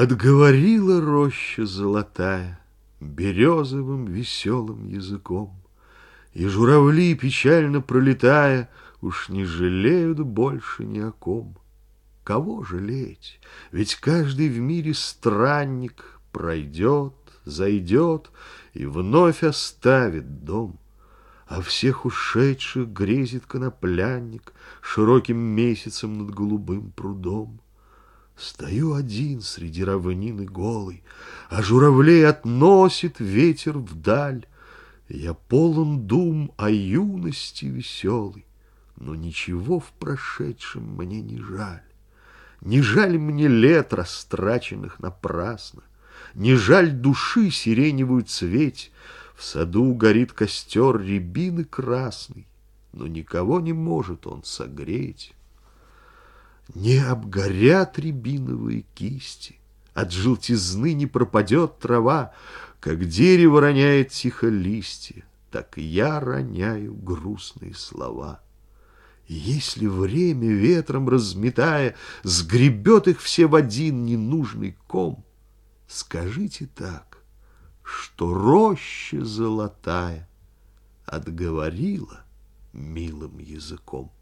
Отговорила роща золотая Березовым веселым языком, И журавли, печально пролетая, Уж не жалеют больше ни о ком. Кого жалеть? Ведь каждый в мире странник Пройдет, зайдет и вновь оставит дом. А всех ушедших грезит коноплянник Широким месяцем над голубым прудом. Стою один среди равнины голой, А журавлей относит ветер вдаль. Я полон дум о юности веселой, Но ничего в прошедшем мне не жаль. Не жаль мне лет, растраченных напрасно, Не жаль души сиреневую цветь. В саду горит костер рябины красный, Но никого не может он согреть. Не обгорят рябиновые кисти, От желтизны не пропадет трава, Как дерево роняет тихо листья, Так я роняю грустные слова. если время, ветром разметая, Сгребет их все в один ненужный ком, Скажите так, что роща золотая Отговорила милым языком.